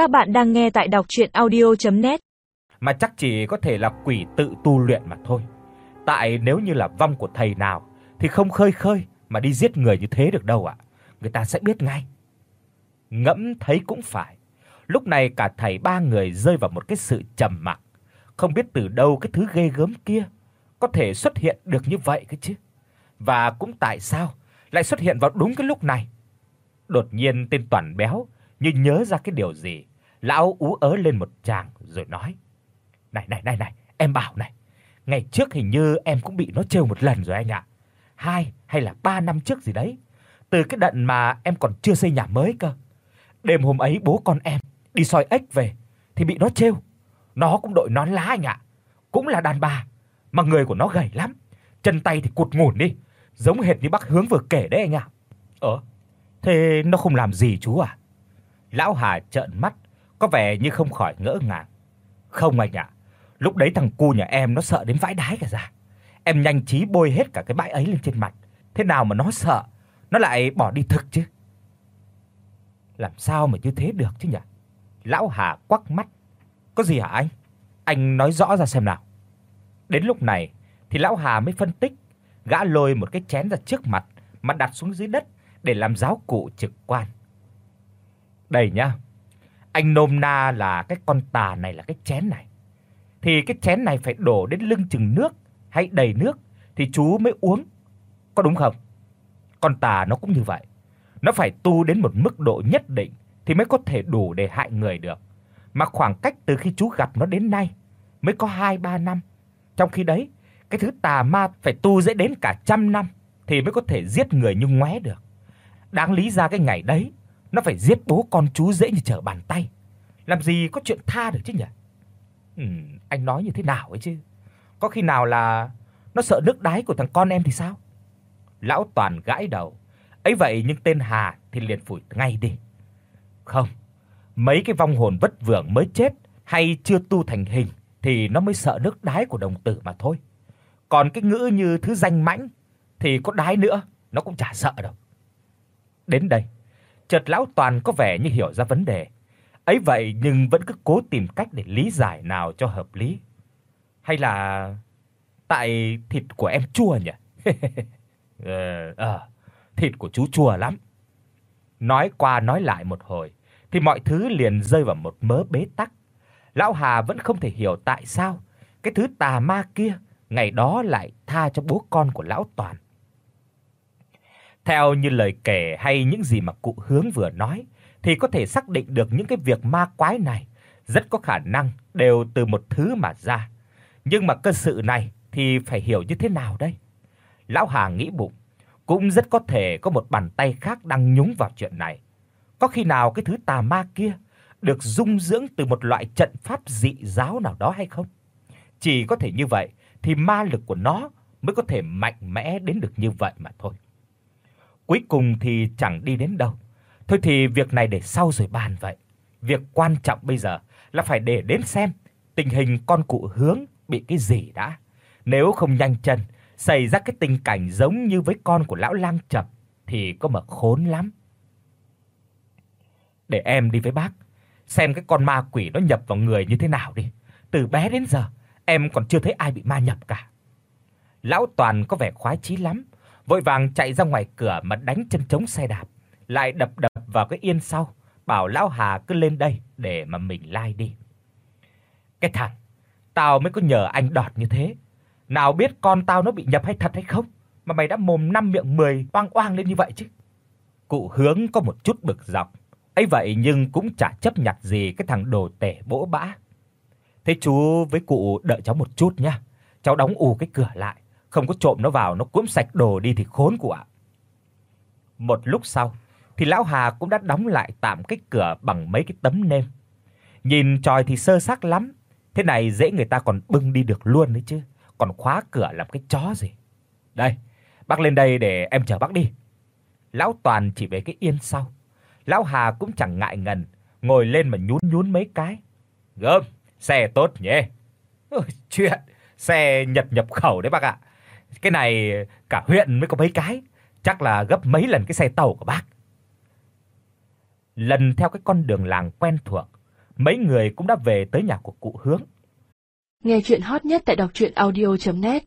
Các bạn đang nghe tại đọc audio net Mà chắc chỉ có thể là quỷ tự tu luyện mà thôi. Tại nếu như là vong của thầy nào thì không khơi khơi mà đi giết người như thế được đâu ạ. Người ta sẽ biết ngay. Ngẫm thấy cũng phải. Lúc này cả thầy ba người rơi vào một cái sự trầm mặc, không biết từ đâu cái thứ ghê gớm kia có thể xuất hiện được như vậy cơ chứ. Và cũng tại sao lại xuất hiện vào đúng cái lúc này? Đột nhiên tên toàn béo như nhớ ra cái điều gì, lão ú ớ lên một tràng rồi nói: "Này này này này, em bảo này, ngày trước hình như em cũng bị nó trêu một lần rồi anh ạ. Hai hay là ba năm trước gì đấy. Từ cái đợt mà em còn chưa xây nhà mới cơ. Đêm hôm ấy bố con em đi soi ếch về thì bị nó trêu. Nó cũng đội nón lá anh ạ. Cũng là đàn bà, mà người của nó gầy lắm, chân tay thì cụt ngủn đi, giống hệt như bác Hướng vừa kể đấy anh ạ. Ờ, thế nó không làm gì chú à? Lão Hà trợn mắt, có vẻ như không khỏi ngỡ ngàng. Không anh ạ. Lúc đấy thằng cu nhà em nó sợ đến vãi đái cả ra. Em nhanh trí bôi hết cả cái bãi ấy lên trên mặt. Thế nào mà nó sợ, nó lại bỏ đi thực chứ. Làm sao mà như thế được chứ nhỉ? Lão Hà quắc mắt. Có gì hả anh? Anh nói rõ ra xem nào. Đến lúc này thì lão Hà mới phân tích, gã lôi một cái chén ra trước mặt mà đặt xuống dưới đất để làm giáo cụ trực quan. Đây nhá. Anh nôm na là cái con tà này là cái chén này. Thì cái chén này phải đổ đến lưng chừng nước hay đầy nước thì chú mới uống. Có đúng không? Con tà nó cũng như vậy. Nó phải tu đến một mức độ nhất định thì mới có thể đủ để hại người được. Mà khoảng cách từ khi chú gặp nó đến nay mới có 2 3 năm. Trong khi đấy, cái thứ tà ma phải tu dễ đến cả trăm năm thì mới có thể giết người như ngoé được. Đáng lý ra cái ngày đấy nó phải giết bố con chú dễ như trở bàn tay. Làm gì có chuyện tha được chứ nhỉ? Ừ, anh nói như thế nào ấy chứ? Có khi nào là nó sợ nước đái của thằng con em thì sao? Lão Toàn gãi đầu. Ấy vậy nhưng tên Hà thì liền phủi ngay đi. Không, mấy cái vong hồn vất vưởng mới chết hay chưa tu thành hình thì nó mới sợ nước đái của đồng tử mà thôi. Còn cái ngữ như thứ danh mãnh thì có đái nữa, nó cũng chả sợ đâu. Đến đây, chợt lão Toàn có vẻ như hiểu ra vấn đề. Ấy vậy nhưng vẫn cứ cố tìm cách để lý giải nào cho hợp lý. Hay là tại thịt của em chua nhỉ? ờ, à, thịt của chú chua lắm. Nói qua nói lại một hồi thì mọi thứ liền rơi vào một mớ bế tắc. Lão Hà vẫn không thể hiểu tại sao cái thứ tà ma kia ngày đó lại tha cho bố con của lão Toàn. Theo như lời kể hay những gì mà cụ Hướng vừa nói thì có thể xác định được những cái việc ma quái này rất có khả năng đều từ một thứ mà ra. Nhưng mà cơ sự này thì phải hiểu như thế nào đây? Lão Hà nghĩ bụng, cũng rất có thể có một bàn tay khác đang nhúng vào chuyện này. Có khi nào cái thứ tà ma kia được dung dưỡng từ một loại trận pháp dị giáo nào đó hay không? Chỉ có thể như vậy thì ma lực của nó mới có thể mạnh mẽ đến được như vậy mà thôi. Cuối cùng thì chẳng đi đến đâu. Thôi thì việc này để sau rồi bàn vậy. Việc quan trọng bây giờ là phải để đến xem tình hình con cụ hướng bị cái gì đã. Nếu không nhanh chân xảy ra cái tình cảnh giống như với con của lão lang chập thì có mà khốn lắm. Để em đi với bác, xem cái con ma quỷ nó nhập vào người như thế nào đi. Từ bé đến giờ, em còn chưa thấy ai bị ma nhập cả. Lão Toàn có vẻ khoái chí lắm, vội vàng chạy ra ngoài cửa mà đánh chân trống xe đạp, lại đập đập vào cái yên sau, bảo lão Hà cứ lên đây để mà mình lai đi. Cái thằng, tao mới có nhờ anh đọt như thế, nào biết con tao nó bị nhập hay thật hay không, mà mày đã mồm năm miệng 10 oang oang lên như vậy chứ. Cụ Hướng có một chút bực dọc, ấy vậy nhưng cũng chả chấp nhặt gì cái thằng đồ tể bỗ bã. Thế chú với cụ đợi cháu một chút nhá. Cháu đóng ù cái cửa lại, không có trộm nó vào nó cướp sạch đồ đi thì khốn của ạ. Một lúc sau thì lão Hà cũng đã đóng lại tạm cái cửa bằng mấy cái tấm nêm. Nhìn tròi thì sơ xác lắm, thế này dễ người ta còn bưng đi được luôn đấy chứ, còn khóa cửa làm cái chó gì. Đây, bác lên đây để em chở bác đi. Lão Toàn chỉ về cái yên sau. Lão Hà cũng chẳng ngại ngần, ngồi lên mà nhún nhún mấy cái. Gớm, xe tốt nhỉ. Ôi, chuyện xe Nhật nhập khẩu đấy bác ạ. Cái này cả huyện mới có mấy cái, chắc là gấp mấy lần cái xe tàu của bác. Lần theo cái con đường làng quen thuộc, mấy người cũng đã về tới nhà của cụ Hướng. Nghe truyện hot nhất tại doctruyenaudio.net